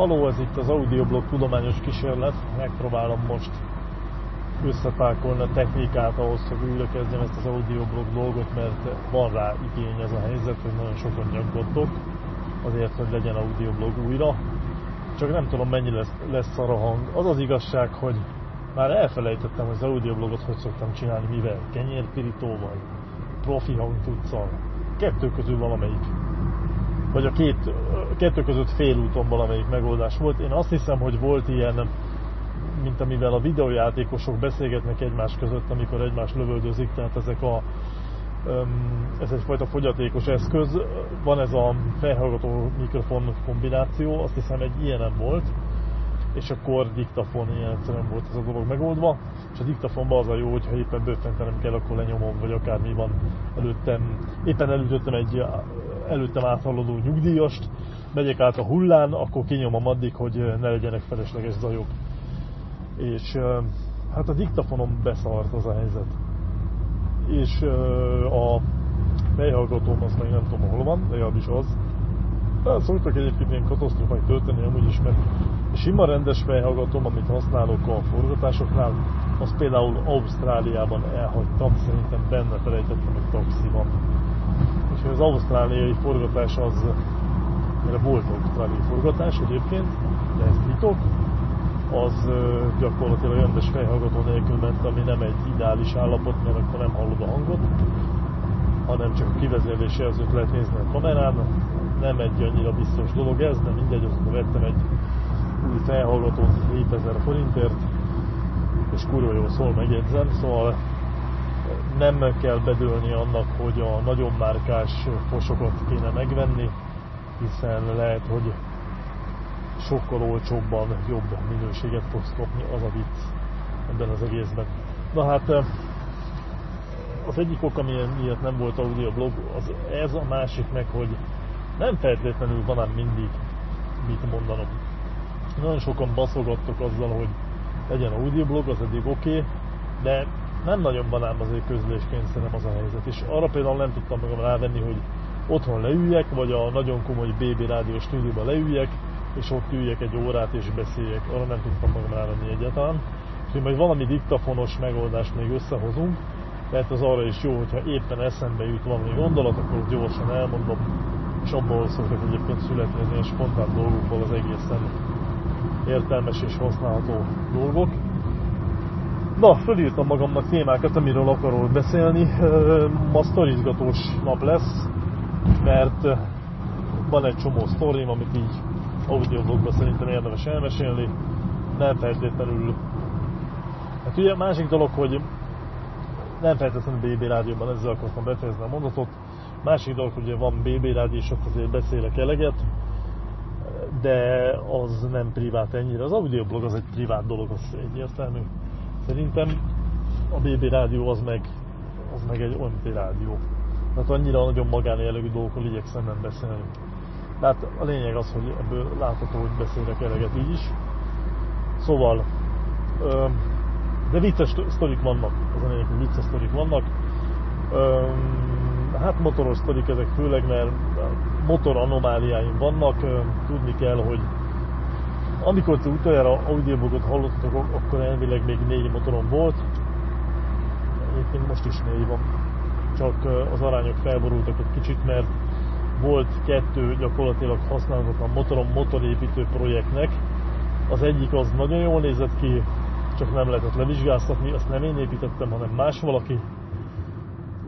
Haló, ez itt az audioblog tudományos kísérlet. Megpróbálom most összepákolni a technikát ahhoz, hogy újra kezdjem ezt az audioblog dolgot, mert van rá igény ez a helyzet, hogy nagyon sokan nyaggatok azért, hogy legyen audioblog újra. Csak nem tudom, mennyi lesz, lesz a hang. Az az igazság, hogy már elfelejtettem, hogy az audioblogot hogy szoktam csinálni, mivel kenyérpirítóval, profi hangtudszal, kettő közül valamelyik. Vagy a két, kettő között félúton valamelyik megoldás volt. Én azt hiszem, hogy volt ilyen, mint amivel a videójátékosok beszélgetnek egymás között, amikor egymás lövöldözik, tehát ezek a ez egyfajta fogyatékos eszköz. Van ez a felhallgató mikrofon kombináció, azt hiszem egy ilyenem volt, és akkor diktafon ilyen egyszerűen volt ez a dolog megoldva, és a diktafonban az a jó, hogyha éppen bőfentenem kell, akkor lenyomom, vagy akármi van előttem. Éppen elütöttem egy előttem áthaladó nyugdíjast, megyek át a hullán, akkor kinyomom addig, hogy ne legyenek felesleges zajok. És hát a diktafonom beszart az a helyzet. És a fejhallgatóm az meg nem tudom hol van, legalábbis az. Hát szoktak egyébként ilyen katasztrofák történni amúgy is, mert a sima rendes fejhallgatóm, amit használok a forgatásoknál, az például Ausztráliában elhagytam, szerintem benne felejtettem egy taxiban. És az ausztráliai forgatás az, mert volt ausztráliai forgatás egyébként, de ez titok, az gyakorlatilag rendes fejhallgató nélkül ment, ami nem egy ideális állapot, mert akkor nem hallod a hangot, hanem csak a kivezérlési jelzőt lehet nézni a kamerán. Nem egy annyira biztos dolog ez, de mindegy, azóta vettem egy új felhallgatót 7000 forintért, és kurva jól szól, megjegyzem, szóval nem kell bedőlni annak, hogy a nagyon márkás fosokat kéne megvenni, hiszen lehet, hogy sokkal olcsóbban jobb minőséget fogsz kapni, az a vicc ebben az egészben. Na hát az egyik ok, ami miatt nem volt audioblog, az ez a másik meg, hogy nem feltétlenül van ám mindig mit mondanom. Nagyon sokan baszogattok azzal, hogy legyen audioblog, az eddig oké, okay, de nem nagyon van ám azért közléskényszerem az a helyzet. És arra például nem tudtam magam rávenni, hogy otthon leüljek, vagy a nagyon komoly BB rádió stúdióban leüljek, és ott üljek egy órát és beszéljek. Arra nem tudtam magam rávenni egyáltalán. Úgyhogy majd valami diktafonos megoldást még összehozunk, mert az arra is jó, hogyha éppen eszembe jut valami gondolat, akkor gyorsan elmondom, és abból szoktak egyébként születni az ilyen spontán dolgokból az egészen értelmes és használható dolgok. Na, fölírtam magamnak témákat, amiről akarok beszélni. Ma sztorizgatós nap lesz, mert van egy csomó sztorim, amit így audioblogban szerintem érdemes elmesélni. Nem feltétlenül... Hát ugye a másik dolog, hogy nem feltétlenül BB rádióban, ezzel akartam befejezni a mondatot. Másik dolog, hogy van BB rádió, és ott azért beszélek eleget, de az nem privát ennyire. Az audioblog az egy privát dolog, az egyértelmű. Szerintem a BB rádió az meg, az meg egy egy rádió. Tehát annyira nagyon magánjellegű dolgokról igyekszem nem beszélni. De hát a lényeg az, hogy ebből látható, hogy beszélek eleget így is. Szóval, de vicces sztorik vannak, az a lényeg, hogy vicces sztorik vannak. Hát motoros sztorik ezek főleg, mert motor anomáliáim vannak. Tudni kell, hogy amikor te utoljára audioblogot hallottatok, akkor elvileg még négy motorom volt. Egyébként most is négy van. Csak az arányok felborultak egy kicsit, mert volt kettő gyakorlatilag használhatatlan motorom motorépítő projektnek. Az egyik az nagyon jól nézett ki, csak nem lehetett levizsgáztatni, azt nem én építettem, hanem más valaki,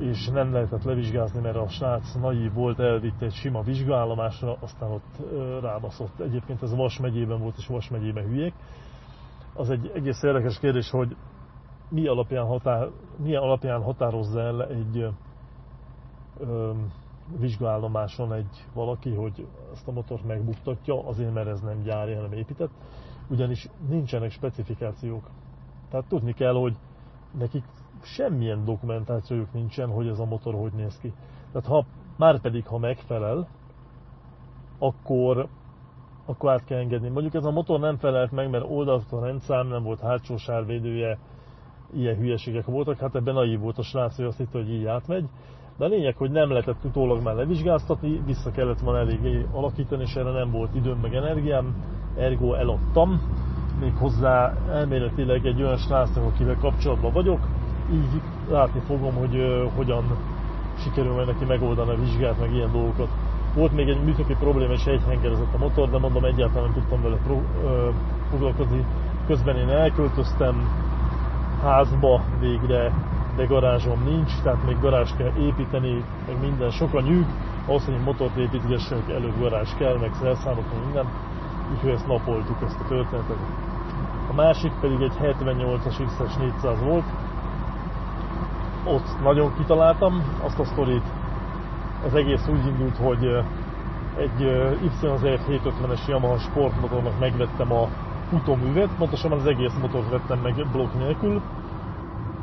és nem lehetett levizsgázni, mert a srác naív volt, elvitte egy sima vizsgállomásra, aztán ott rábaszott. Egyébként ez Vas megyében volt, és Vas megyében hülyék. Az egy egész érdekes kérdés, hogy mi alapján, határ, mi alapján határozza el egy ö, vizsgállomáson egy valaki, hogy ezt a motort megbuktatja, azért mert ez nem gyári, hanem épített, ugyanis nincsenek specifikációk. Tehát tudni kell, hogy nekik semmilyen dokumentációjuk nincsen, hogy ez a motor hogy néz ki. Tehát ha már pedig, ha megfelel, akkor, akkor át kell engedni. Mondjuk ez a motor nem felelt meg, mert oldalt a rendszám, nem volt hátsó sárvédője, ilyen hülyeségek voltak, hát ebben naív volt a srác, hogy azt hitt, hogy így átmegy. De a lényeg, hogy nem lehetett utólag már levizsgáztatni, vissza kellett volna eléggé alakítani, és erre nem volt időm meg energiám, ergo eladtam. Még hozzá elméletileg egy olyan srácnak, akivel kapcsolatban vagyok, így látni fogom, hogy uh, hogyan sikerül majd neki megoldani a vizsgát, meg ilyen dolgokat. Volt még egy műszaki probléma, és egyhengerezett a motor, de mondom, egyáltalán nem tudtam vele pro, ö, foglalkozni. Közben én elköltöztem házba végre, de garázsom nincs, tehát még garázs kell építeni, meg minden sok a nyűg, ahhoz, hogy motort építgessünk, előbb garázs kell, meg szerszámok, meg minden, úgyhogy ezt napoltuk, ezt a történetet. A másik pedig egy 78-as X-es 400 volt, ott nagyon kitaláltam azt a sztorit, az egész úgy indult, hogy egy YZF 750-es Yamaha sportmotornak megvettem a futóművet, pontosan az egész motort vettem meg blokk nélkül,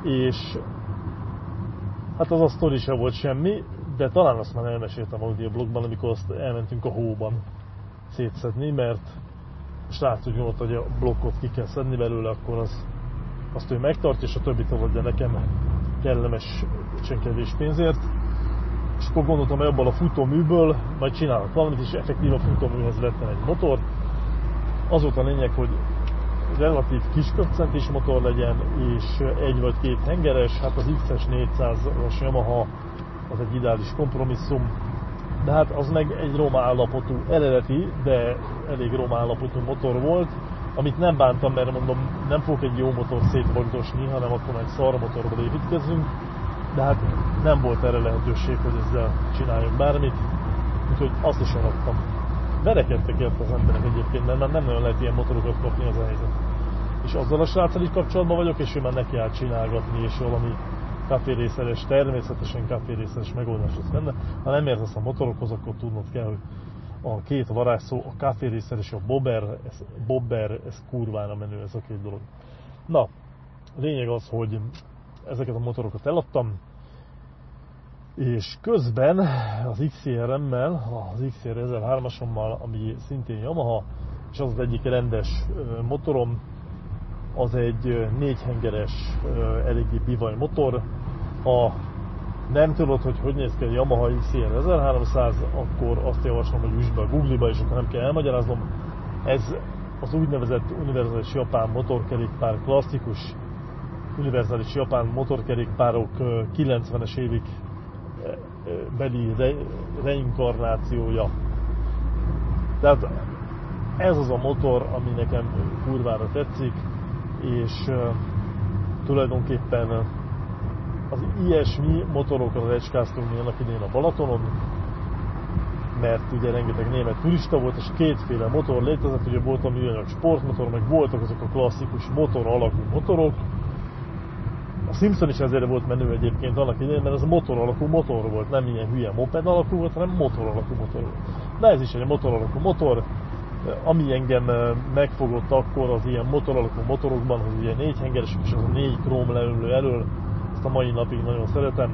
és hát az a sztori sem volt semmi, de talán azt már elmeséltem a blogban, amikor azt elmentünk a hóban szétszedni, mert a srác úgy gondolta, hogy a blokkot ki kell szedni belőle, akkor az, azt ő megtart, és a többit adja nekem kellemes kevés pénzért. És akkor gondoltam, hogy abban a futóműből majd csinálok valamit, és effektív a futóműhez vettem egy motor. Az volt a lényeg, hogy relatív kis köpcentis motor legyen, és egy vagy két hengeres, hát az XS 400-as Yamaha az egy ideális kompromisszum, de hát az meg egy roma állapotú, eredeti, de elég roma állapotú motor volt, amit nem bántam, mert mondom, nem fogok egy jó motor szétvagdosni, hanem akkor egy szar motorba építkezünk, de hát nem volt erre lehetőség, hogy ezzel csináljunk bármit, úgyhogy azt is eladtam. Verekedtek érte az emberek egyébként, mert már nem nagyon lehet ilyen motorokat kapni az a helyzet. És azzal a sráccal is kapcsolatban vagyok, és ő már neki áll csinálgatni, és valami kaférészeres, természetesen kaférészeres megoldás lesz benne. Ha nem értesz a motorokhoz, akkor tudnod kell, hogy a két varázsszó, a kaférészer és a bobber, ez, bobber, ez kurvára menő ez a két dolog. Na, lényeg az, hogy ezeket a motorokat eladtam, és közben az XCR-emmel, az XCR 1003-asommal, ami szintén Yamaha, és az az egyik rendes motorom, az egy négyhengeres, eléggé bivaj motor. Ha nem tudod, hogy hogy néz ki a Yamaha XCR 1300, akkor azt javaslom, hogy üsd be a Google-ba, és akkor nem kell elmagyaráznom. Ez az úgynevezett univerzális japán motorkerékpár klasszikus univerzális japán motorkerékpárok 90-es évig beli re, reinkarnációja. Tehát ez az a motor, ami nekem kurvára tetszik, és tulajdonképpen az ilyesmi motorokat ecskáztunk mi annak idején a Balatonon, mert ugye rengeteg német turista volt, és kétféle motor létezett, ugye volt a műanyag sportmotor, meg voltak azok a klasszikus motor alakú motorok, a Simpson is ezért volt menő egyébként annak idején, mert ez motor alakú motor volt, nem ilyen hülye moped alakú volt, hanem motor alakú motor volt. De ez is egy motor alakú motor, ami engem megfogott akkor az ilyen motor alakú motorokban, hogy ugye négy hengeres és az a négy króm leülő elől, ezt a mai napig nagyon szeretem.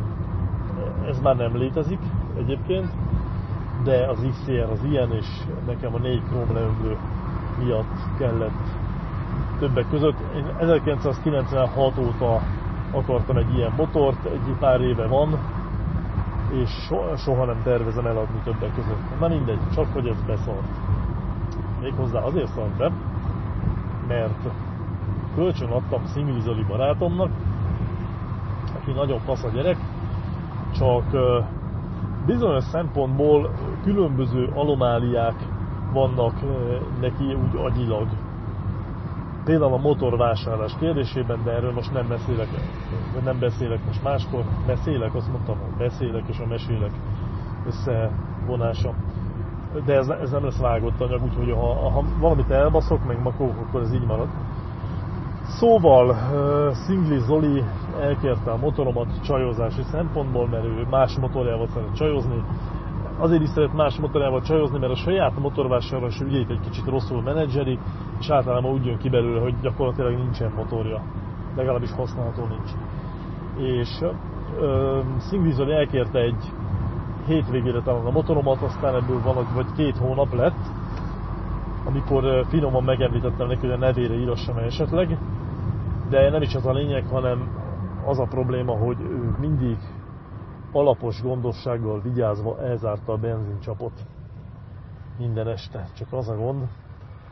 Ez már nem létezik egyébként, de az XCR az ilyen, és nekem a négy króm leülő miatt kellett többek között. Én 1996 óta akartam egy ilyen motort, egy pár éve van, és soha, nem tervezem eladni többek között. Na mindegy, csak hogy ez beszart. Méghozzá azért szart be, mert kölcsön adtam Szingli Zoli barátomnak, aki nagyon fasz a gyerek, csak bizonyos szempontból különböző anomáliák vannak neki úgy agyilag például a motorvásárlás kérdésében, de erről most nem beszélek, nem beszélek most máskor, beszélek, azt mondtam, hogy beszélek és a mesélek összevonása. De ez, ez nem lesz vágott anyag, úgyhogy ha, ha valamit elbaszok, meg makók, akkor ez így marad. Szóval Szingli Zoli elkérte a motoromat csajozási szempontból, mert ő más motorjával szeret csajozni, azért is szeret más motorjával csajozni, mert a saját motorvásárlás ügyeit egy kicsit rosszul menedzseri, és általában úgy jön ki belőle, hogy gyakorlatilag nincsen motorja, legalábbis használható nincs. És Szingvizoli elkérte egy hétvégére talán a motoromat, aztán ebből valahogy vagy két hónap lett, amikor finoman megemlítettem neki, hogy a nevére írassam esetleg, de nem is az a lényeg, hanem az a probléma, hogy ő mindig alapos gondossággal vigyázva elzárta a benzincsapot minden este. Csak az a gond,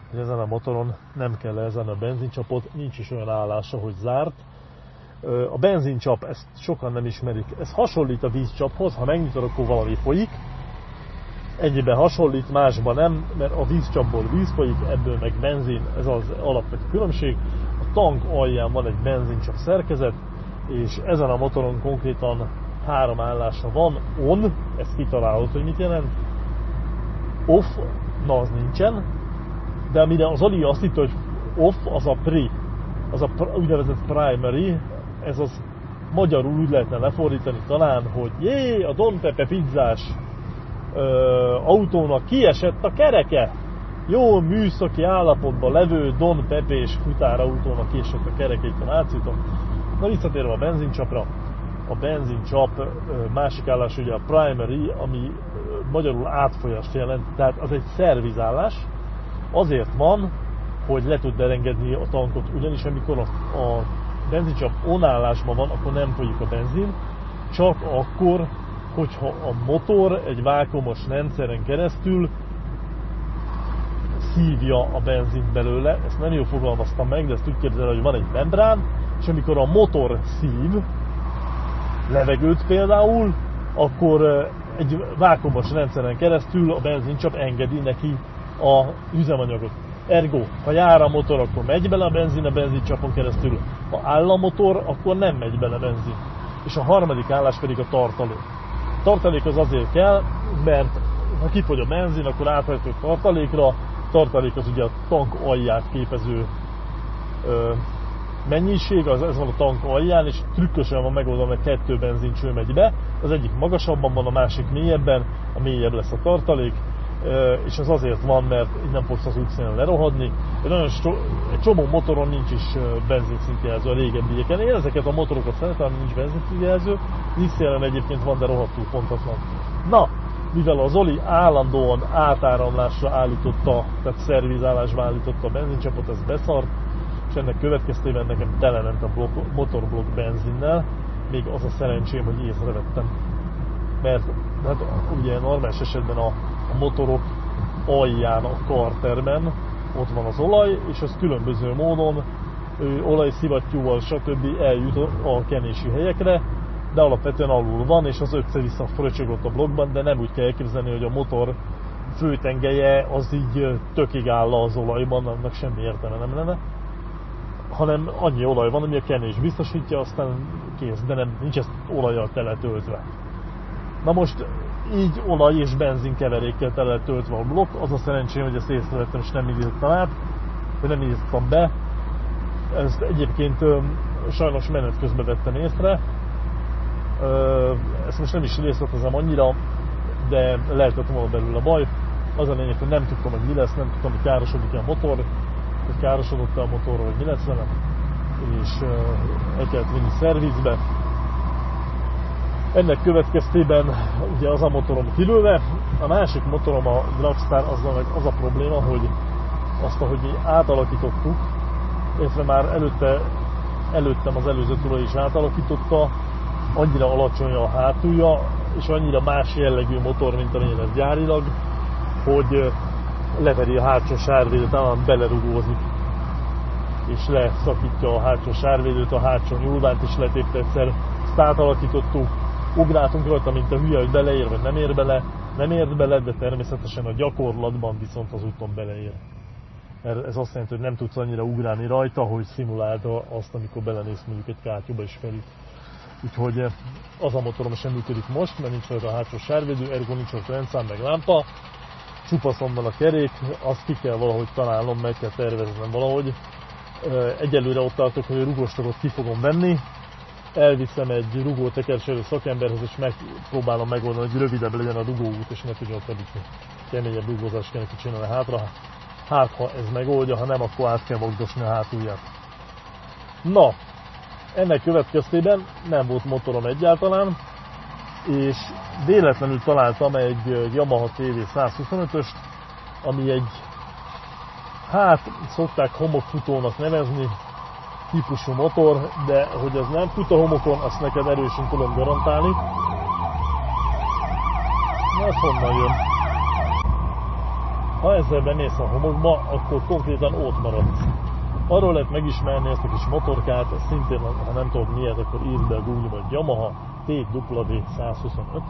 hogy ezen a motoron nem kell ezen a benzincsapot, nincs is olyan állása, hogy zárt. A benzincsap, ezt sokan nem ismerik, ez hasonlít a vízcsaphoz, ha megnyitod, akkor valami folyik. Ennyiben hasonlít, másban nem, mert a vízcsapból víz folyik, ebből meg benzin, ez az alapvető különbség. Tank alján van egy benzincsap szerkezet, és ezen a motoron konkrétan három állása van. On, ez kitalálható, hogy mit jelent. Off, na az nincsen, de amire az Ali azt hitt, hogy off, az a pre, az a úgynevezett primary, ez az magyarul úgy lehetne lefordítani talán, hogy jé, a Don Pepe pizzás ö, autónak kiesett a kereke. Jó műszaki állapotban levő Don Pepe és futárautónak kiesett a a náciton. Na visszatérve a benzincsapra, a benzincsap másik állás ugye a primary, ami magyarul átfolyást jelent, tehát az egy szervizállás, azért van, hogy le tud elengedni a tankot, ugyanis amikor a, a benzincsap onállásban van, akkor nem folyik a benzin, csak akkor, hogyha a motor egy vákumos rendszeren keresztül szívja a benzint belőle, ezt nem jól fogalmaztam meg, de ezt úgy képzel, hogy van egy membrán, és amikor a motor szív, levegőt például, akkor egy vákumos rendszeren keresztül a benzincsap engedi neki a üzemanyagot. Ergo, ha jár a motor, akkor megy bele a benzin a benzincsapon keresztül, ha áll a motor, akkor nem megy bele benzin. És a harmadik állás pedig a tartalék. A tartalék az azért kell, mert ha kifogy a benzin, akkor átvehető tartalékra, tartalék az ugye a tank alját képező ö, mennyiség, az, ez van a tank alján, és trükkösen van megoldva, hogy kettő benzincső megy be, az egyik magasabban van, a másik mélyebben, a mélyebb lesz a tartalék, és ez azért van, mert így nem fogsz az útszínen lerohadni. Egy, nagyon egy csomó motoron nincs is benzinszintjelző a régebbieken. Én ezeket a motorokat szeretem, nincs benzinszintjelző. Visszajelen egyébként van, de rohadtul fontosan. Na, mivel az Oli állandóan átáramlásra állította, tehát szervizálásba állította a benzincsapot, ez beszart, és ennek következtében nekem telement a blokk, motorblokk benzinnel, még az a szerencsém, hogy észrevettem. Mert hát ugye normális esetben a, a motorok alján, a karterben ott van az olaj, és az különböző módon olajszivattyúval, stb. eljut a kenési helyekre, de alapvetően alul van, és az össze-vissza fröcsögött a blokkban, de nem úgy kell elképzelni, hogy a motor főtengelye az így tökig áll az olajban, annak semmi értelme nem lenne hanem annyi olaj van, ami a kenés biztosítja, aztán kész, de nem, nincs ezt olajjal teletöltve. Na most így olaj és benzin keverékkel teletöltve a blokk, az a szerencsém, hogy ezt észrevettem és nem idéztem át, hogy nem idéztem be. Ezt egyébként sajnos menet közben vettem észre. Ezt most nem is részletezem annyira, de lehetett volna belőle baj. Az a lényeg, hogy nem tudtam, hogy mi lesz, nem tudtam, hogy károsodik-e a motor, hogy károsodott a motorról, hogy mi lesz vele, és el kellett vinni szervizbe. Ennek következtében ugye az a motorom kilőve, a másik motorom a Dragstar, az, az a probléma, hogy azt, ahogy mi átalakítottuk, illetve már előtte, előttem az előző tulaj is átalakította, annyira alacsony a hátulja, és annyira más jellegű motor, mint amilyen ez gyárilag, hogy leveri a hátsó sárvédőt, talán belerugózik és leszakítja a hátsó sárvédőt, a hátsó nyúlványt is letépte egyszer, ezt átalakítottuk, ugráltunk rajta, mint a hülye, hogy beleér, vagy nem ér bele, nem ért bele, de természetesen a gyakorlatban viszont az úton beleér. Ez azt jelenti, hogy nem tudsz annyira ugrálni rajta, hogy szimulálta azt, amikor belenéz mondjuk egy kártyúba is felít. Úgyhogy az a motorom sem működik most, mert nincs rajta a hátsó sárvédő, ergo nincs rajta rendszám, meg lámpa, csupaszomban a kerék, azt ki kell valahogy találnom, meg kell terveznem valahogy. Egyelőre ott tartok, hogy a rugóstogot ki fogom venni, elviszem egy rugó tekercselő szakemberhez, és megpróbálom megoldani, hogy rövidebb legyen a rugóút, és ne tudjon pedig keményebb rugózást kell neki csinálni hátra. Hát, ha ez megoldja, ha nem, akkor át kell mogdosni a hátulját. Na, ennek következtében nem volt motorom egyáltalán, és véletlenül találtam egy Yamaha TV 125-öst, ami egy, hát szokták homokfutónak nevezni, típusú motor, de hogy az nem fut a homokon, azt neked erősen tudom garantálni. Na, ez honnan jön? Ha ezzel bemész a homokba, akkor konkrétan ott maradsz. Arról lehet megismerni ezt a kis motorkát, szintén, ha nem tudod miért, akkor írd be a Google, hogy Yamaha TW125.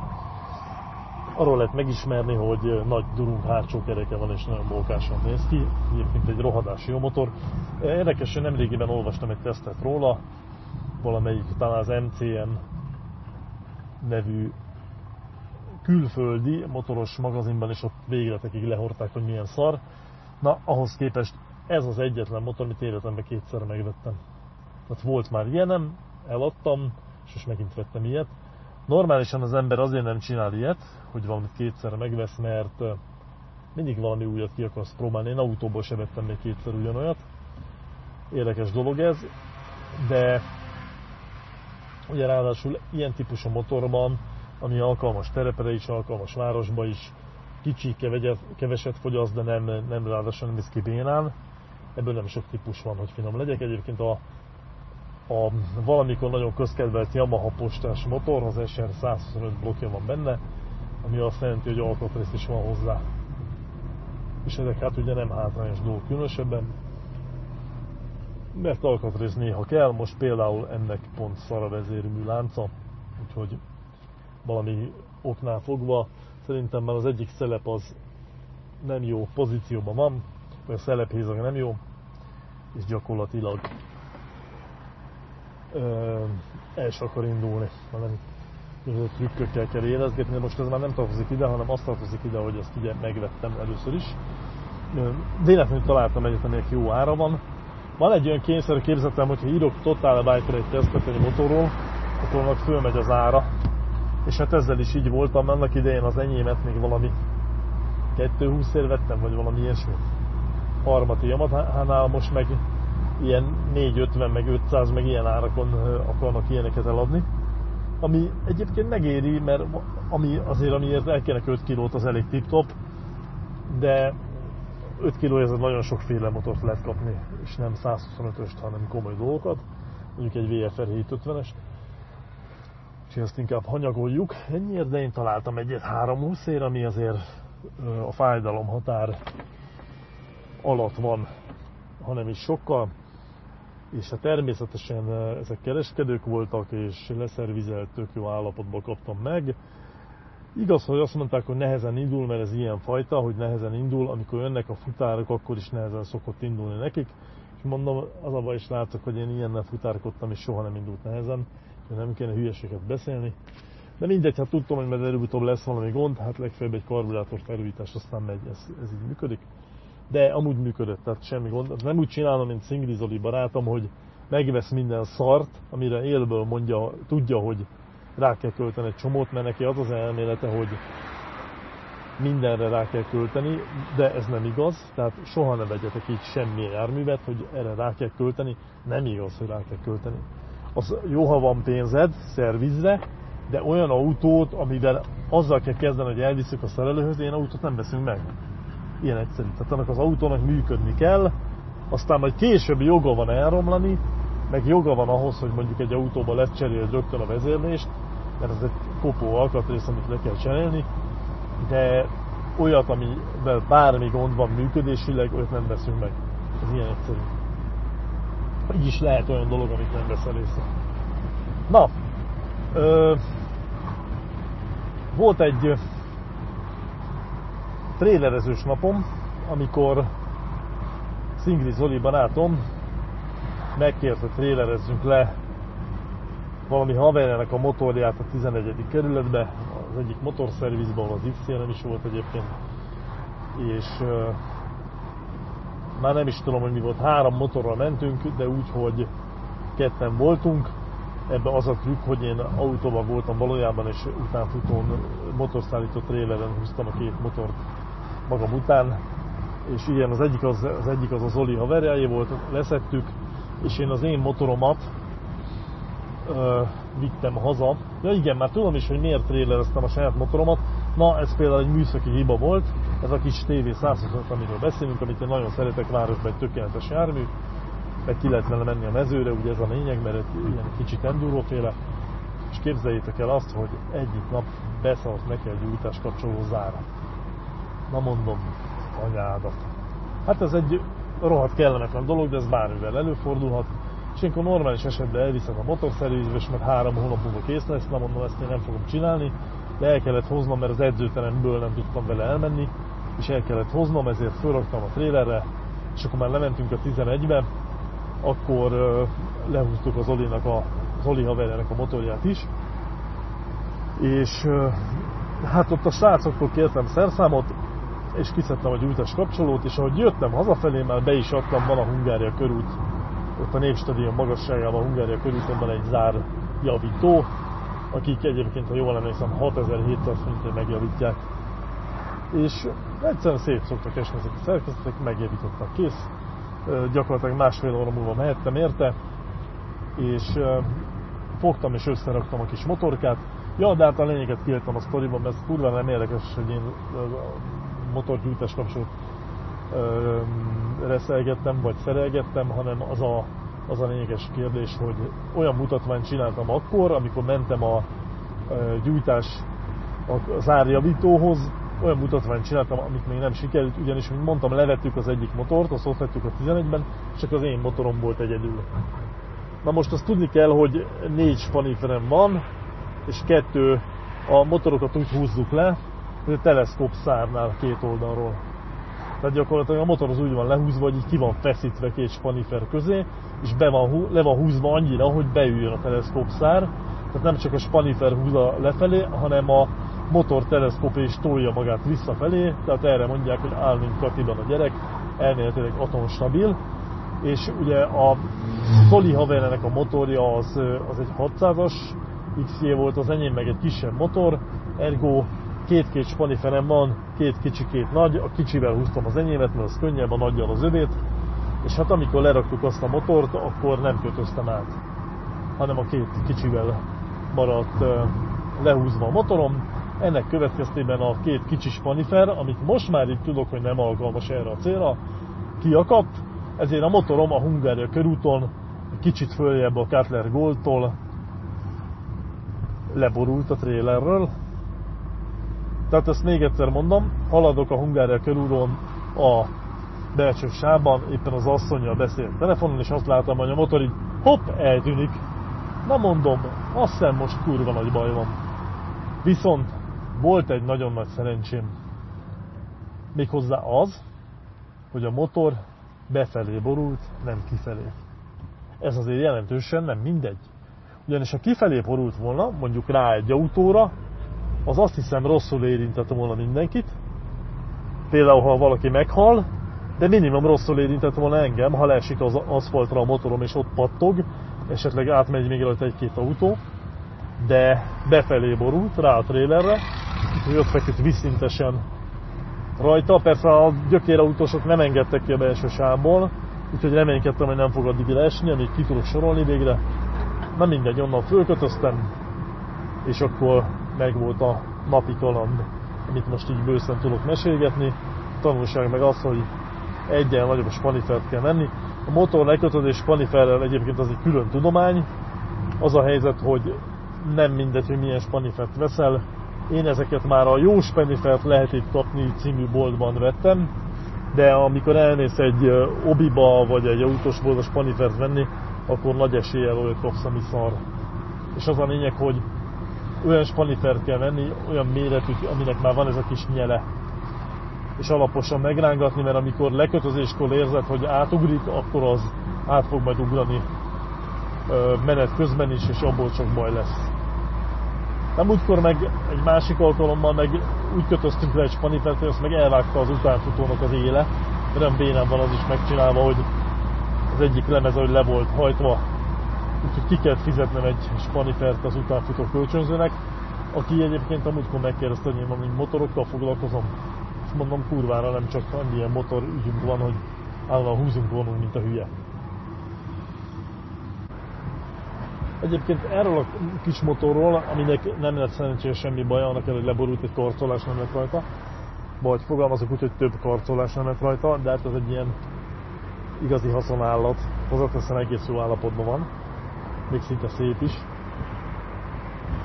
Arról lehet megismerni, hogy nagy durunk hátsó kereke van és nagyon mókásan néz ki, egyébként egy rohadási jó motor. Érdekes, hogy nemrégiben olvastam egy tesztet róla, valamelyik talán az MCM nevű külföldi motoros magazinban, és ott végletekig lehorták, hogy milyen szar. Na, ahhoz képest ez az egyetlen motor, amit életemben kétszer megvettem. Tehát volt már ilyenem, eladtam, és most megint vettem ilyet. Normálisan az ember azért nem csinál ilyet, hogy valamit kétszer megvesz, mert mindig valami újat ki akarsz próbálni. Én autóból se vettem még kétszer ugyanolyat. Érdekes dolog ez, de ugye ráadásul ilyen típusú motorban, ami alkalmas terepre is, alkalmas városba is, kicsi, keveset fogyaszt, de nem, nem ráadásul nem néz ki bénán. Ebből nem sok típus van, hogy finom legyek. Egyébként a, a valamikor nagyon közkedvelt Yamaha postás motor, az SR 125 blokkja van benne, ami azt jelenti, hogy alkatrész is van hozzá. És ezek hát ugye nem hátrányos dolgok különösebben, mert alkatrész néha kell, most például ennek pont szara vezérmű lánca, úgyhogy valami oknál fogva szerintem már az egyik szelep az nem jó pozícióban van, a szelephézag nem jó, és gyakorlatilag ö, el is akar indulni, hanem trükkökkel kell érezgetni, de most ez már nem tartozik ide, hanem azt tartozik ide, hogy ezt ugye megvettem először is. Véletlenül találtam egyet, aminek jó ára van. Van egy olyan kényszerű képzetem, hogyha írok Total Bike-ra egy tesztet egy motorról, akkor annak fölmegy az ára. És hát ezzel is így voltam, annak idején az enyémet még valami 220 ér vettem, vagy valami ilyesmi. Harmati Yamaha-nál most meg ilyen 450, meg 500, meg ilyen árakon akarnak ilyeneket eladni. Ami egyébként megéri, mert ami azért, amiért elkenek 5 kilót, az elég tip-top, de 5 kg ez nagyon sokféle motort lehet kapni, és nem 125-öst, hanem komoly dolgokat, mondjuk egy VFR 750-est. Úgyhogy ezt inkább hanyagoljuk. Ennyiért, de én találtam egyet 320 ér, ami azért a fájdalom határ alatt van, hanem is sokkal. És hát természetesen ezek kereskedők voltak, és leszervizelt, tök jó állapotban kaptam meg. Igaz, hogy azt mondták, hogy nehezen indul, mert ez ilyen fajta, hogy nehezen indul, amikor jönnek a futárok, akkor is nehezen szokott indulni nekik. És mondom, az a baj is látszik, hogy én ilyennel futárkodtam, és soha nem indult nehezen, hogy nem kéne hülyeséget beszélni. De mindegy, hát tudtam, hogy majd előbb-utóbb lesz valami gond, hát legfeljebb egy karburátor felújítás, aztán megy, ez, ez így működik. De amúgy működött, tehát semmi gond. Nem úgy csinálom, mint Szingli barátom, hogy megvesz minden szart, amire élből mondja, tudja, hogy rá kell költeni egy csomót, mert neki az az elmélete, hogy mindenre rá kell költeni, de ez nem igaz, tehát soha ne vegyetek így semmilyen járművet, hogy erre rá kell költeni, nem igaz, hogy rá kell költeni. Az jó, ha van pénzed szervizre, de olyan autót, amivel azzal kell kezdeni, hogy elviszük a szerelőhöz, ilyen autót nem veszünk meg. Ilyen egyszerű. Tehát annak az autónak működni kell, aztán majd később joga van elromlani, meg joga van ahhoz, hogy mondjuk egy autóba lecserél rögtön a vezérlést, mert ez egy kopó alkatrész, amit le kell cserélni, de olyat, amivel bármi gond van működésileg, olyat nem veszünk meg. Ez ilyen egyszerű. Így is lehet olyan dolog, amit nem veszel észre. Na, ö, volt egy trélerezős napom, amikor Szingri Zoli barátom megkért, hogy trélerezzünk le valami haverjának a motorját a 11. kerületbe, az egyik motorszervizben, az nem is volt egyébként, és már nem is tudom, hogy mi volt, három motorral mentünk, de úgy, hogy ketten voltunk, ebbe az a trükk, hogy én autóban voltam valójában, és utánfutón motorszállító tréleren húztam a két motort magam után, és ilyen az egyik az az, egyik az, az Oli haverjáé volt, leszettük, és én az én motoromat ö, vittem haza. Ja igen, már tudom is, hogy miért trailereztem a saját motoromat. Na, ez például egy műszaki hiba volt. Ez a kis TV 125, amiről beszélünk, amit én nagyon szeretek városban, egy tökéletes jármű. Meg ki lehet vele menni a mezőre, ugye ez a lényeg, mert ilyen kicsit enduroféle. És képzeljétek el azt, hogy egyik nap beszart neki egy újtás kapcsoló zára. Na mondom, anyádat. Hát ez egy rohadt kellemetlen dolog, de ez bármivel előfordulhat. És akkor normális esetben elviszem a motorszervizbe, és mert három hónap múlva kész lesz, nem mondom, ezt én nem fogom csinálni, de el kellett hoznom, mert az edzőteremből nem tudtam vele elmenni, és el kellett hoznom, ezért fölraktam a trélerre, és akkor már lementünk a 11-be, akkor lehúztuk az Olinak a, az Oli haverjának a motorját is, és hát ott a srácoktól kértem szerszámot, és kiszedtem a gyújtás kapcsolót, és ahogy jöttem hazafelé, már be is adtam, van a Hungária körút, ott a Népstadion magasságában a Hungária körúton van egy zár javító, akik egyébként, ha jól emlékszem, 6700 forintért megjavítják. És egyszerűen szoktak esni ezek a szerkezetek, megjavítottak, kész. Gyakorlatilag másfél óra múlva mehettem érte, és fogtam és összeraktam a kis motorkát. Ja, de hát a lényeget kiértem a sztoriban, mert ez kurva nem érdekes, hogy én motorgyújtás kapcsolat reszelgettem, vagy szerelgettem, hanem az a, az a lényeges kérdés, hogy olyan mutatványt csináltam akkor, amikor mentem a gyújtás a zárjavítóhoz, olyan mutatványt csináltam, amit még nem sikerült, ugyanis, mint mondtam, levettük az egyik motort, azt ott vettük a 11-ben, csak az én motorom volt egyedül. Na most azt tudni kell, hogy négy spaniferem van, és kettő, a motorokat úgy húzzuk le, hogy a teleszkóp szárnál két oldalról. Tehát gyakorlatilag a motor az úgy van lehúzva, hogy így ki van feszítve két spanifer közé, és be van, le van húzva annyira, hogy beüljön a teleszkóp szár. Tehát nem csak a spanifer húzza lefelé, hanem a motor teleszkóp is tolja magát visszafelé, tehát erre mondják, hogy áll, mint Katiban a gyerek, elméletileg atomstabil, és ugye a Soli Haverenek a motorja az, az egy 600-as XJ volt, az enyém meg egy kisebb motor, ergo két-két spaniferem van, két kicsi, két nagy, a kicsivel húztam az enyémet, mert az könnyebb, a nagyjal az övét, és hát amikor leraktuk azt a motort, akkor nem kötöztem át, hanem a két kicsivel maradt lehúzva a motorom, ennek következtében a két kicsi spanifer, amit most már itt tudok, hogy nem alkalmas erre a célra, kiakadt, ezért a motorom a Hungária körúton kicsit följebb a Cutler Goldtól leborult a trailerről, tehát ezt még egyszer mondom, haladok a Hungária körúron a belső sávban, éppen az asszonyjal beszélt telefonon, és azt látom, hogy a motor így hopp, eltűnik. Na mondom, azt hiszem most kurva nagy baj van. Viszont volt egy nagyon nagy szerencsém. Méghozzá az, hogy a motor befelé borult, nem kifelé. Ez azért jelentősen nem mindegy. Ugyanis ha kifelé borult volna, mondjuk rá egy autóra, az azt hiszem rosszul érintett volna mindenkit. Például, ha valaki meghal, de minimum rosszul érintett volna engem, ha leesik az aszfaltra a motorom és ott pattog, esetleg átmegy még előtt egy-két autó, de befelé borult rá a trélerre, hogy ott feküdt visszintesen rajta. Persze a gyökérautósok nem engedtek ki a belső sávból, úgyhogy reménykedtem, hogy nem fog addig leesni, amíg ki tudok sorolni végre. Na mindegy, onnan fölkötöztem, és akkor megvolt a napi kaland, amit most így bőszen tudok mesélgetni. Tanulság meg az, hogy egyen nagyobb spanifert kell menni. A motor lekötődés spaniferrel egyébként az egy külön tudomány. Az a helyzet, hogy nem mindegy, hogy milyen spanifert veszel. Én ezeket már a jó spanifert lehet itt kapni című boltban vettem, de amikor elmész egy obiba vagy egy autósboltba spanifert venni, akkor nagy eséllyel olyat kapsz, ami szar. És az a lényeg, hogy olyan spanifert kell venni, olyan méretű, aminek már van ez a kis nyele. És alaposan megrángatni, mert amikor lekötözéskor érzed, hogy átugrik, akkor az át fog majd ugrani menet közben is, és abból csak baj lesz. Nem úgykor meg egy másik alkalommal meg úgy kötöztünk le egy spanifert, hogy azt meg elvágta az utánfutónak az éle. Nem bénán van az is megcsinálva, hogy az egyik lemez, hogy le volt hajtva, úgyhogy ki kellett fizetnem egy spanifert az utánfutó kölcsönzőnek, aki egyébként amúgykor megkérdezte, hogy én valami motorokkal foglalkozom, és mondom kurvára nem csak annyi motor ügyünk van, hogy állandóan húzunk vonunk, mint a hülye. Egyébként erről a kis motorról, aminek nem lett szerencsére semmi baj, annak el, hogy leborult egy karcolás nem lett rajta, vagy fogalmazok úgy, hogy több karcolás nem lett rajta, de hát ez egy ilyen igazi haszonállat, hozzáteszem egész jó állapotban van még szinte szép is.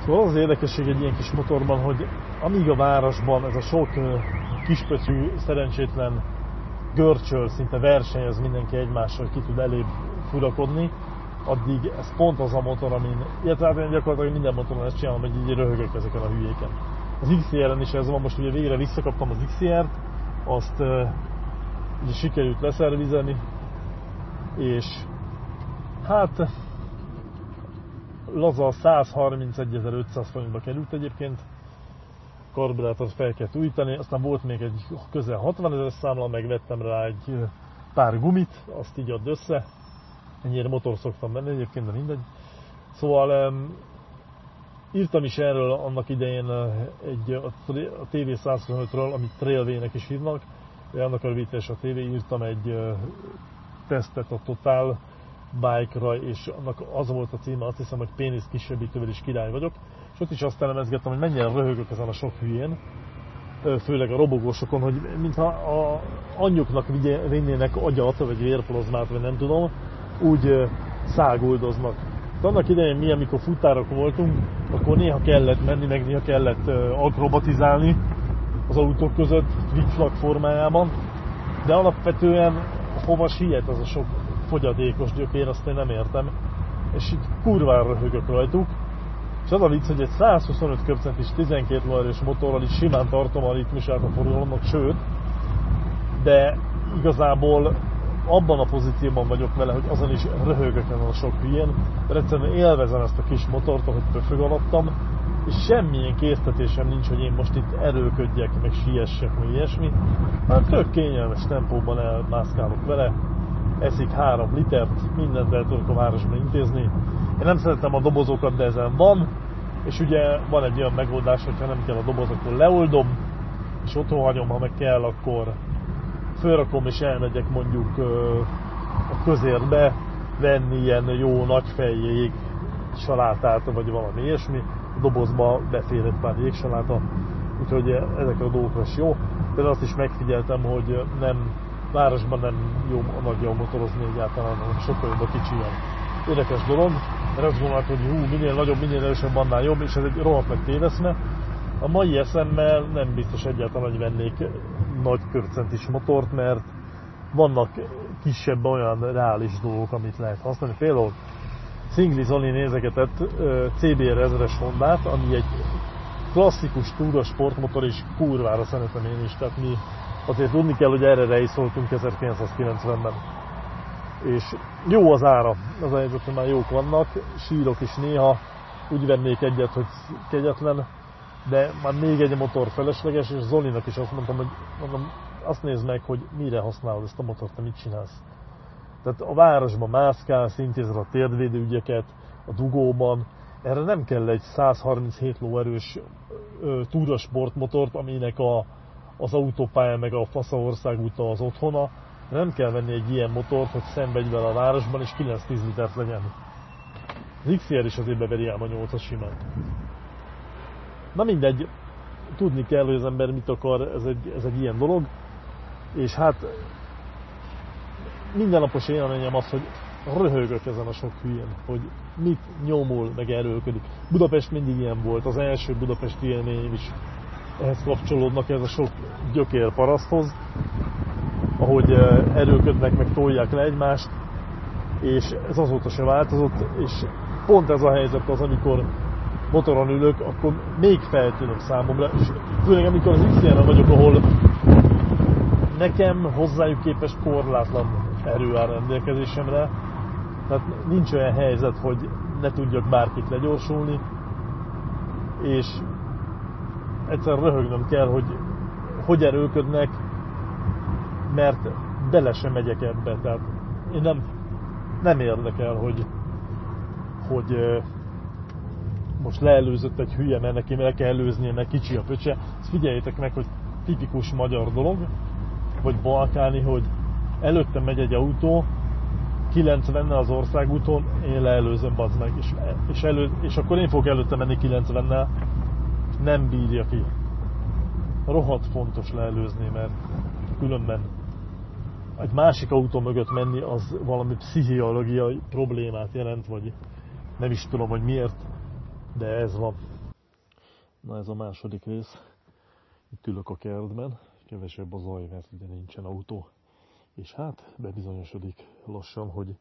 Szóval az az érdekesség egy ilyen kis motorban, hogy amíg a városban ez a sok kispöcű, szerencsétlen görcsöl, szinte versenyez mindenki egymással, ki tud elébb furakodni, addig ez pont az a motor, amin, illetve hát én gyakorlatilag minden motoron ezt csinálom, hogy így röhögök ezeken a hülyéken. Az XCR-en is ez van, most ugye végre visszakaptam az XCR-t, azt uh, ugye sikerült leszervizelni, és hát laza 131.500 forintba került egyébként, karburátort fel kellett újítani, aztán volt még egy közel 60 ezer számla, megvettem rá egy pár gumit, azt így ad össze, ennyire motor szoktam menni egyébként, de mindegy. Szóval um, írtam is erről annak idején egy, a TV125-ről, amit Trailway-nek is hívnak, annak a rövidítés a TV, írtam egy tesztet a Total bike-ra, és annak az volt a címe, azt hiszem, hogy pénisz kisebbítővel is király vagyok, és ott is azt elemezgettem, hogy mennyire röhögök ezen a sok hülyén, főleg a robogósokon, hogy mintha a anyjuknak vinnének agyat, vagy vérplazmát, vagy nem tudom, úgy száguldoznak. De annak idején mi, amikor futárok voltunk, akkor néha kellett menni, meg néha kellett akrobatizálni az autók között, flick formájában, de alapvetően hova siet az a sok fogyatékos gyökér, azt én nem értem. És így kurvára röhögök rajtuk. És az a vicc, hogy egy 125 köbcentis 12 lóerős motorral is simán tartom a ritmusát a forgalomnak, sőt, de igazából abban a pozícióban vagyok vele, hogy azon is röhögök a sok hülyén, mert egyszerűen élvezem ezt a kis motort, ahogy pöfög alattam, és semmilyen késztetésem nincs, hogy én most itt erőködjek, meg siessek, vagy ilyesmi, hanem tök kényelmes tempóban elmászkálok vele, eszik három litert, mindent el tudok a városban intézni. Én nem szeretem a dobozokat, de ezen van, és ugye van egy olyan megoldás, hogyha nem kell a doboz, akkor leoldom, és otthon hagyom, ha meg kell, akkor fölrakom és elmegyek mondjuk a közérbe venni ilyen jó nagy jég salátát, vagy valami ilyesmi. A dobozba befér egy pár jégsaláta, úgyhogy ezekre a dolgokra is jó. De azt is megfigyeltem, hogy nem városban nem jó nagyon motorozni egyáltalán, hanem sokkal jobb a kicsi ilyen érdekes dolog, mert azt gondolod, hogy hú, minél nagyobb, minél erősebb, annál jobb, és ez egy rohadt meg téveszme. A mai eszemmel nem biztos egyáltalán, hogy vennék nagy körcentis motort, mert vannak kisebb olyan reális dolgok, amit lehet használni. Például Szingli Zoli nézegetett CBR 1000-es Hondát, ami egy klasszikus túra sportmotor, és kurvára szeretem én is, tehát mi azért tudni kell, hogy erre rejszoltunk 1990-ben. És jó az ára, az a helyzet, hogy már jók vannak, sírok is néha, úgy vennék egyet, hogy kegyetlen, de már még egy motor felesleges, és Zolinak is azt mondtam, hogy mondom, azt nézd meg, hogy mire használod ezt a motort, te mit csinálsz. Tehát a városban mászkálsz, intézed a térdvédő ügyeket, a dugóban, erre nem kell egy 137 lóerős túrasportmotort, aminek a, az autópálya meg a fasza országúta az otthona. Nem kell venni egy ilyen motort, hogy szenvedj vele a városban, és 9-10 litert legyen. Az XR is azért beveri ám a 8 simán. Na mindegy, tudni kell, hogy az ember mit akar, ez egy, ez egy ilyen dolog. És hát mindennapos élményem az, hogy röhögök ezen a sok hülyén, hogy mit nyomul, meg erőködik. Budapest mindig ilyen volt, az első budapesti élményem is ehhez kapcsolódnak ez a sok gyökér paraszthoz, ahogy eh, erőködnek, meg tolják le egymást, és ez azóta se változott, és pont ez a helyzet az, amikor motoron ülök, akkor még feltűnök számomra, és főleg amikor az x vagyok, ahol nekem hozzájuk képes korlátlan erő áll rendelkezésemre, tehát nincs olyan helyzet, hogy ne tudjak bárkit legyorsulni, és egyszer röhögnöm kell, hogy hogy erőködnek, mert bele sem megyek ebbe. Tehát én nem, nem érdekel, hogy, hogy most leelőzött egy hülye, mert neki meg kell előznie, mert kicsi a pöcse. Ezt figyeljétek meg, hogy tipikus magyar dolog, vagy balkáni, hogy előttem megy egy autó, 90 az országúton, én leelőzöm, bazd meg, és, és, elő, és akkor én fogok előtte menni 90-nel, nem bírja ki. Rohadt fontos leelőzni, mert különben egy másik autó mögött menni az valami pszichiológiai problémát jelent, vagy nem is tudom, hogy miért, de ez van. Na ez a második rész. Itt ülök a kertben, kevesebb a zaj, mert ugye nincsen autó. És hát bebizonyosodik lassan, hogy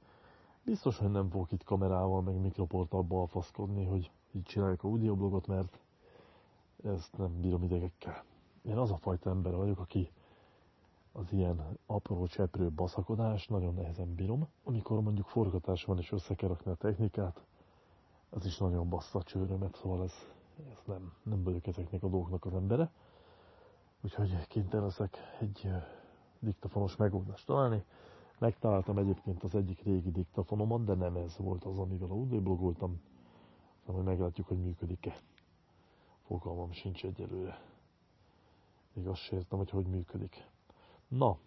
biztos, hogy nem fogok itt kamerával, meg mikroporttal balfaszkodni, hogy így csináljuk a audioblogot, mert ezt nem bírom idegekkel. Én az a fajta ember vagyok, aki az ilyen apró cseprő baszakodás nagyon nehezen bírom. Amikor mondjuk forgatás van és össze kell rakni a technikát, az is nagyon bassza a csőrömet, szóval ez, ez nem, nem vagyok ezeknek a dolgoknak az embere. Úgyhogy kénytelen leszek egy diktafonos megoldást találni. Megtaláltam egyébként az egyik régi diktafonomat, de nem ez volt az, amivel audioblogoltam. Aztán majd meglátjuk, hogy működik-e. Fogalmam sincs egyelőre. Még azt sem értem, hogy hogy működik. Na,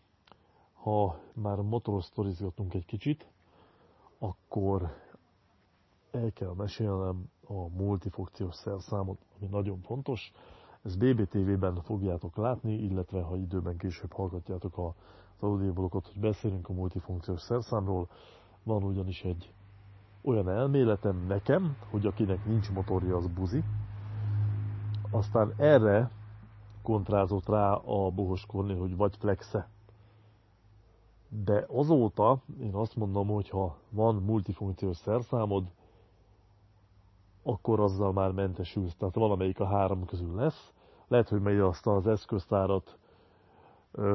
ha már motoros sztorizgatunk egy kicsit, akkor el kell mesélnem a multifunkciós szerszámot, ami nagyon fontos. Ezt BBTV-ben fogjátok látni, illetve ha időben később hallgatjátok az audioblogot, hogy beszélünk a multifunkciós szerszámról. Van ugyanis egy olyan elméletem nekem, hogy akinek nincs motorja, az buzi. Aztán erre kontrázott rá a Bohos Kornél, hogy vagy flexe. De azóta én azt mondom, hogy ha van multifunkciós szerszámod, akkor azzal már mentesülsz. Tehát valamelyik a három közül lesz. Lehet, hogy majd azt az eszköztárat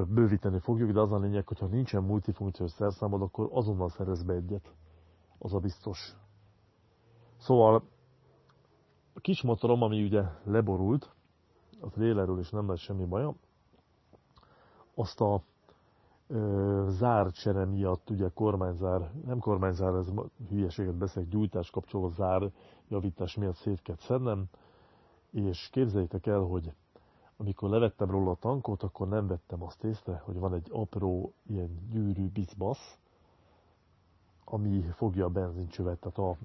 bővíteni fogjuk, de az a lényeg, hogyha nincsen multifunkciós szerszámod, akkor azonnal szerez be egyet. Az a biztos. Szóval a kis motorom, ami ugye leborult, a trailerről is nem lesz semmi baja, azt a zárt csere miatt, ugye kormányzár, nem kormányzár, ez hülyeséget beszélek, gyújtás kapcsoló zár javítás miatt szét kell szednem, és képzeljétek el, hogy amikor levettem róla a tankot, akkor nem vettem azt észre, hogy van egy apró ilyen gyűrű bizbasz, ami fogja a benzincsövet. Tehát a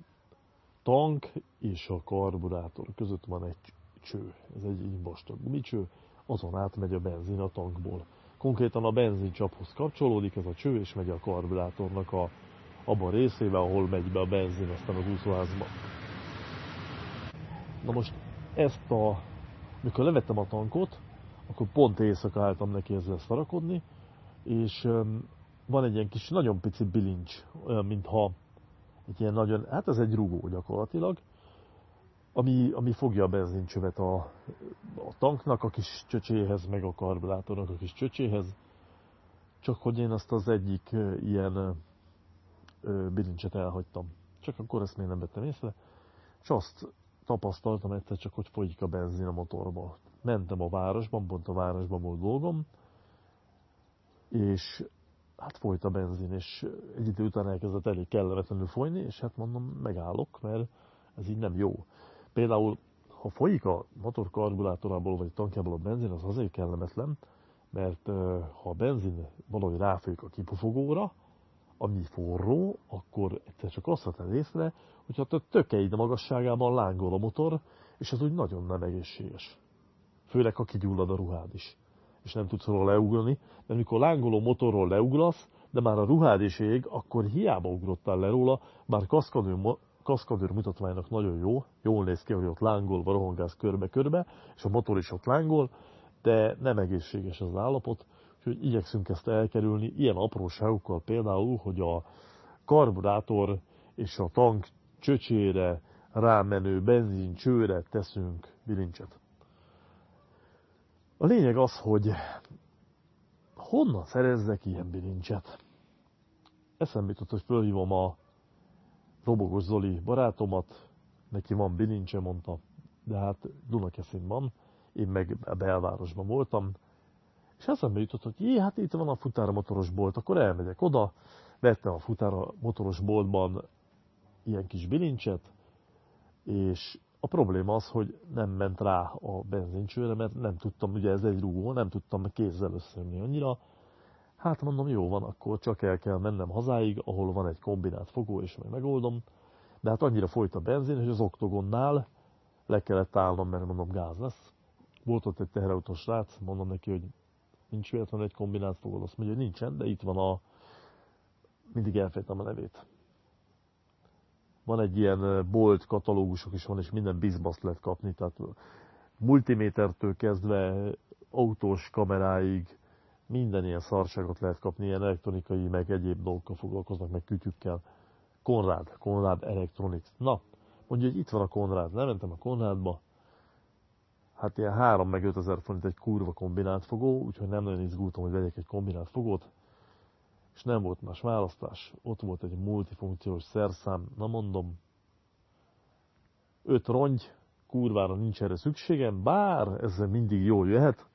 tank és a karburátor között van egy cső. Ez egy így vastag gumicső, azon át megy a benzin a tankból konkrétan a benzincsaphoz kapcsolódik ez a cső, és megy a karburátornak a, abban a részébe, ahol megy be a benzin aztán az úszóházba. Na most ezt a, mikor levettem a tankot, akkor pont éjszaka álltam neki ezzel szarakodni, és van egy ilyen kis, nagyon pici bilincs, olyan, mintha egy ilyen nagyon, hát ez egy rugó gyakorlatilag, ami, ami fogja a benzincsövet a, a tanknak a kis csöcséhez, meg a karburátornak a kis csöcséhez. Csak hogy én azt az egyik ilyen bilincset elhagytam. Csak akkor ezt még nem vettem észre. És azt tapasztaltam egyszer csak, hogy folyik a benzin a motorba. Mentem a városban, pont a városban volt dolgom, és hát folyt a benzin, és egy idő után elkezdett elég kellemetlenül folyni, és hát mondom, megállok, mert ez így nem jó. Például, ha folyik a motor karburátorából vagy a tankjából a benzin, az azért kellemetlen, mert ha a benzin valahogy ráfolyik a kipufogóra, ami forró, akkor egyszer csak azt vetted észre, hogy a tökeid magasságában lángol a motor, és ez úgy nagyon nem egészséges. Főleg, ha kigyullad a ruhád is, és nem tudsz róla leugrani, mert mikor lángoló motorról leugrasz, de már a ruhád is ég, akkor hiába ugrottál le róla, már kaszkadő kaszkadőr mutatványnak nagyon jó, jól néz ki, hogy ott lángol, rohangálsz körbe-körbe, és a motor is ott lángol, de nem egészséges az állapot, úgyhogy igyekszünk ezt elkerülni, ilyen apróságokkal például, hogy a karburátor és a tank csöcsére rámenő benzin csőre teszünk bilincset. A lényeg az, hogy honnan szerezzek ilyen bilincset. Eszembe jutott, hogy fölhívom a Robogos Zoli barátomat, neki van bilincse, mondta, de hát Dunakeszin van, én meg a belvárosban voltam, és eszembe jutott, hogy jé, hát itt van a futára motoros bolt, akkor elmegyek oda, vettem a futára motoros boltban ilyen kis bilincset, és a probléma az, hogy nem ment rá a benzincsőre, mert nem tudtam, ugye ez egy rúgó, nem tudtam kézzel összeönni annyira, Hát mondom, jó van, akkor csak el kell mennem hazáig, ahol van egy kombinált fogó, és meg megoldom. De hát annyira folyt a benzin, hogy az oktogonnál le kellett állnom, mert mondom, gáz lesz. Volt ott egy teherautós srác, mondom neki, hogy nincs véletlenül egy kombinált fogó, azt mondja, hogy nincsen, de itt van a... Mindig elfejtem a nevét. Van egy ilyen bolt katalógusok is van, és minden bizbaszt lehet kapni, tehát multimétertől kezdve autós kameráig, minden ilyen szarságot lehet kapni, ilyen elektronikai, meg egyéb dolgokkal foglalkoznak, meg kütyükkel. Konrád, Konrád Electronics. Na, mondja, hogy itt van a Konrád. Lementem a Konrádba, hát ilyen 3 meg 5 ezer forint egy kurva kombinált fogó, úgyhogy nem nagyon izgultam, hogy vegyek egy kombinált fogót, és nem volt más választás. Ott volt egy multifunkciós szerszám, na mondom, 5 rongy, kurvára nincs erre szükségem, bár ez mindig jól jöhet,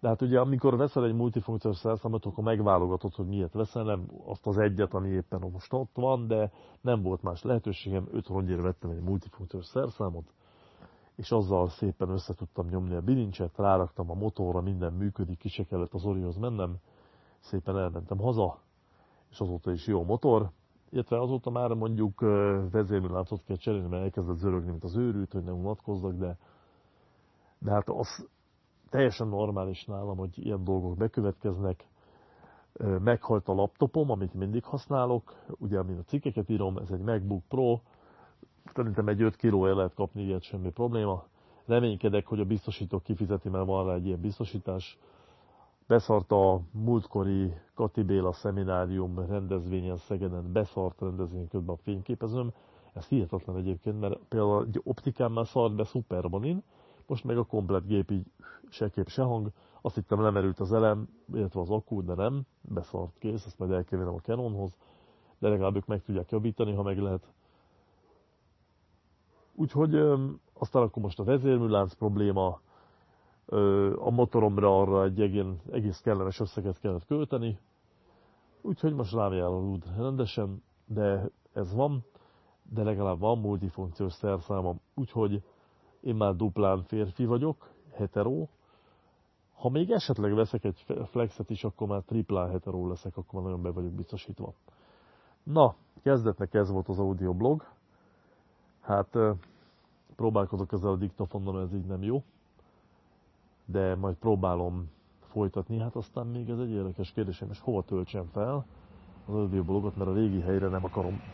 de hát ugye amikor veszel egy multifunkciós szerszámot, akkor megválogatod, hogy miért veszel, nem azt az egyet, ami éppen most ott van, de nem volt más lehetőségem, 5 rongyért vettem egy multifunkciós szerszámot, és azzal szépen össze tudtam nyomni a bilincset, ráraktam a motorra, minden működik, ki se kellett az Orihoz mennem, szépen elmentem haza, és azóta is jó motor, illetve azóta már mondjuk vezérműláncot kell cserélni, mert elkezdett zörögni, mint az őrült, hogy nem unatkozzak, de, de hát az teljesen normális nálam, hogy ilyen dolgok bekövetkeznek. Meghalt a laptopom, amit mindig használok, ugye amin a cikkeket írom, ez egy MacBook Pro, szerintem egy 5 kg el lehet kapni, ilyet semmi probléma. Reménykedek, hogy a biztosító kifizeti, mert van rá egy ilyen biztosítás. Beszart a múltkori Kati Béla szeminárium rendezvényen Szegeden, beszart rendezvény közben a fényképezőm. Ez hihetetlen egyébként, mert például egy optikán már szart be Superbonin, most meg a komplet gép így se kép, se hang. Azt hittem lemerült az elem, illetve az akku, de nem, beszart kész, ezt majd elkeverem a Canonhoz, de legalább ők meg tudják javítani, ha meg lehet. Úgyhogy aztán akkor most a vezérműlánc probléma, a motoromra arra egy egész kellemes összeget kellett költeni, úgyhogy most rám jár a rúd rendesen, de ez van, de legalább van multifunkciós szerszámom, úgyhogy én már duplán férfi vagyok, hetero. Ha még esetleg veszek egy flexet is, akkor már triplán hetero leszek, akkor már nagyon be vagyok biztosítva. Na, kezdetnek ez volt az audioblog. Hát próbálkozok ezzel a diktafonnal, ez így nem jó. De majd próbálom folytatni. Hát aztán még ez egy érdekes kérdésem, és hova töltsem fel az audioblogot, mert a régi helyre nem akarom